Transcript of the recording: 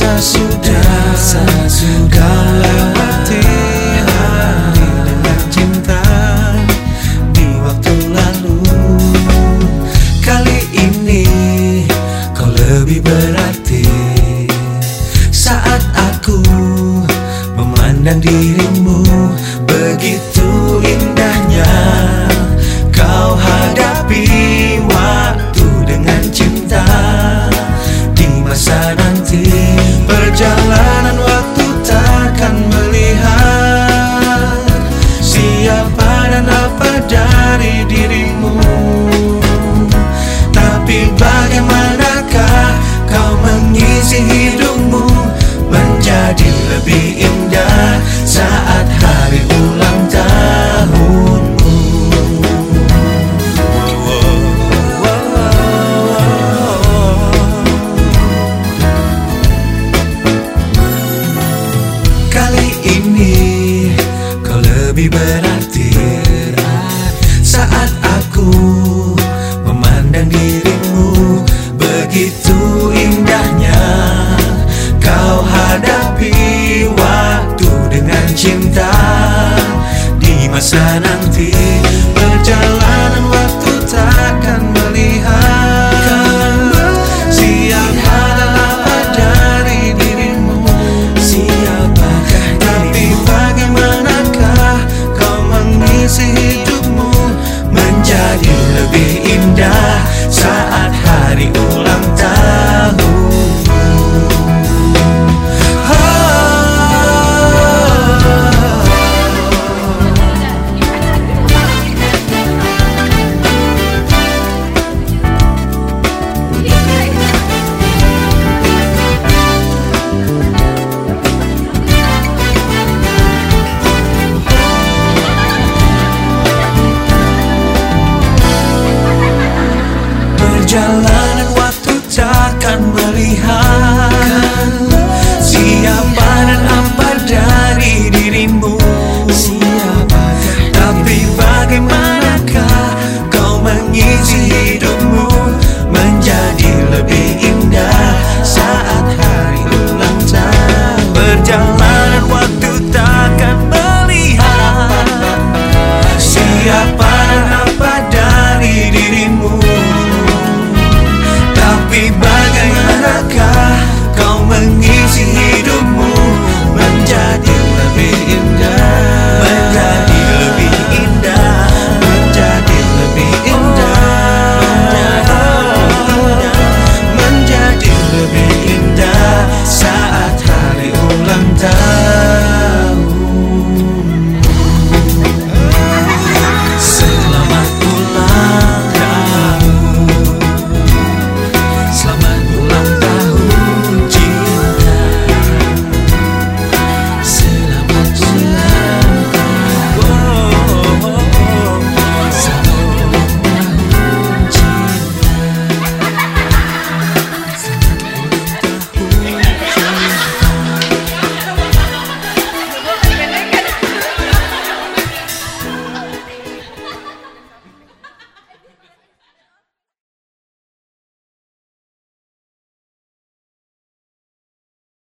sudah, rasa sudah kau lewati hari dengan cinta di waktu lalu kali ini kau lebih berarti saat aku memandang dirimu begitu indahnya. lebih berarti, saat aku memandang dirimu begitu indahnya kau hadapi waktu dengan cinta. Di masa nanti berjalan